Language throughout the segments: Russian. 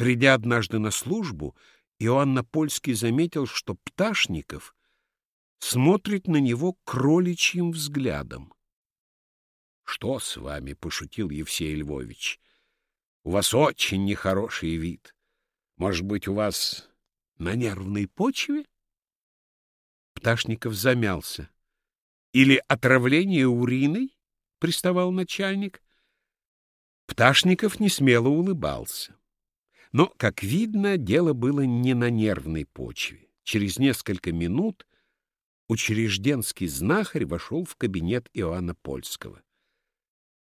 Придя однажды на службу, Иоанн Польский заметил, что Пташников смотрит на него кроличьим взглядом. — Что с вами? — пошутил Евсей Львович. — У вас очень нехороший вид. Может быть, у вас на нервной почве? Пташников замялся. — Или отравление уриной? — приставал начальник. Пташников несмело улыбался. Но, как видно, дело было не на нервной почве. Через несколько минут учрежденский знахарь вошел в кабинет Иоанна Польского.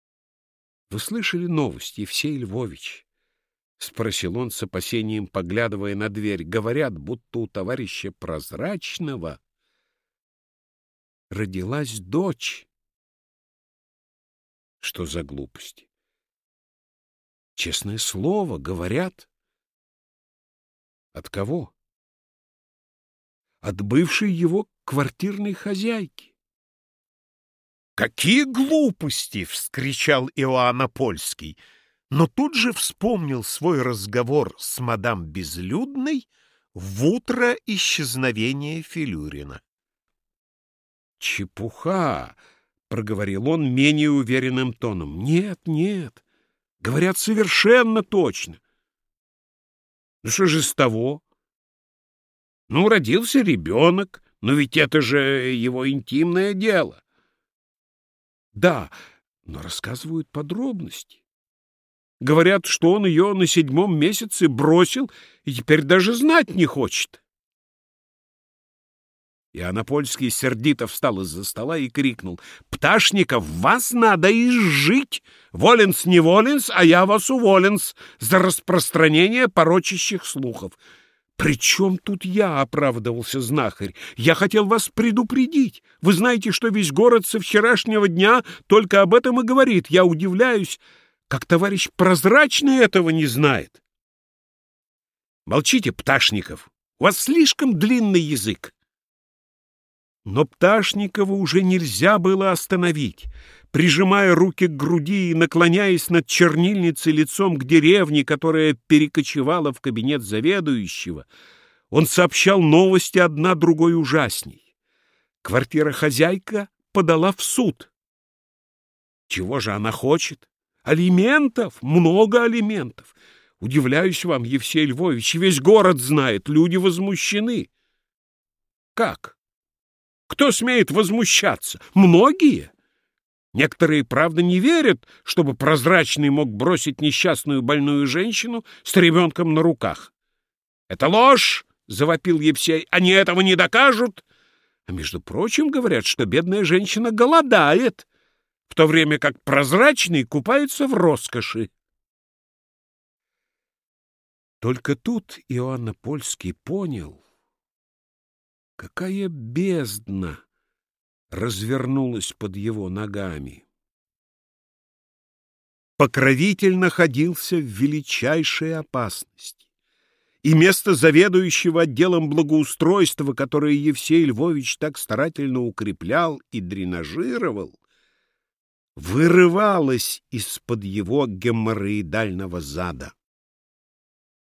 — Вы слышали новости, Евсей Львович? — спросил он с опасением, поглядывая на дверь. — Говорят, будто у товарища Прозрачного родилась дочь. Что за глупости? Честное слово, говорят. От кого? От бывшей его квартирной хозяйки. «Какие глупости!» — вскричал Иоанна Польский, но тут же вспомнил свой разговор с мадам Безлюдной в утро исчезновения Филюрина. «Чепуха!» — проговорил он менее уверенным тоном. «Нет, нет, говорят совершенно точно. Ну что же с того? Ну, родился ребенок, но ведь это же его интимное дело. Да, но рассказывают подробности. Говорят, что он ее на седьмом месяце бросил и теперь даже знать не хочет. И Анапольский сердито встал из-за стола и крикнул. «Пташников, вас надо изжить! Воленс не воленс, а я вас уволенс за распространение порочащих слухов!» «При чем тут я?» — оправдывался знахарь. «Я хотел вас предупредить. Вы знаете, что весь город со вчерашнего дня только об этом и говорит. Я удивляюсь, как товарищ прозрачный этого не знает». «Молчите, Пташников, у вас слишком длинный язык. Но Пташникова уже нельзя было остановить. Прижимая руки к груди и наклоняясь над чернильницей лицом к деревне, которая перекочевала в кабинет заведующего, он сообщал новости одна другой ужасней. Квартира-хозяйка подала в суд. Чего же она хочет? Алиментов? Много алиментов. Удивляюсь вам, Евсей Львович, весь город знает, люди возмущены. Как? Кто смеет возмущаться? Многие. Некоторые, правда, не верят, чтобы прозрачный мог бросить несчастную больную женщину с ребенком на руках. «Это ложь!» — завопил Евсей. «Они этого не докажут!» А между прочим, говорят, что бедная женщина голодает, в то время как прозрачный купается в роскоши. Только тут Иоанна Польский понял, Какая бездна развернулась под его ногами! Покровитель находился в величайшей опасности, и место заведующего отделом благоустройства, которое Евсей Львович так старательно укреплял и дренажировал, вырывалось из-под его геморроидального зада.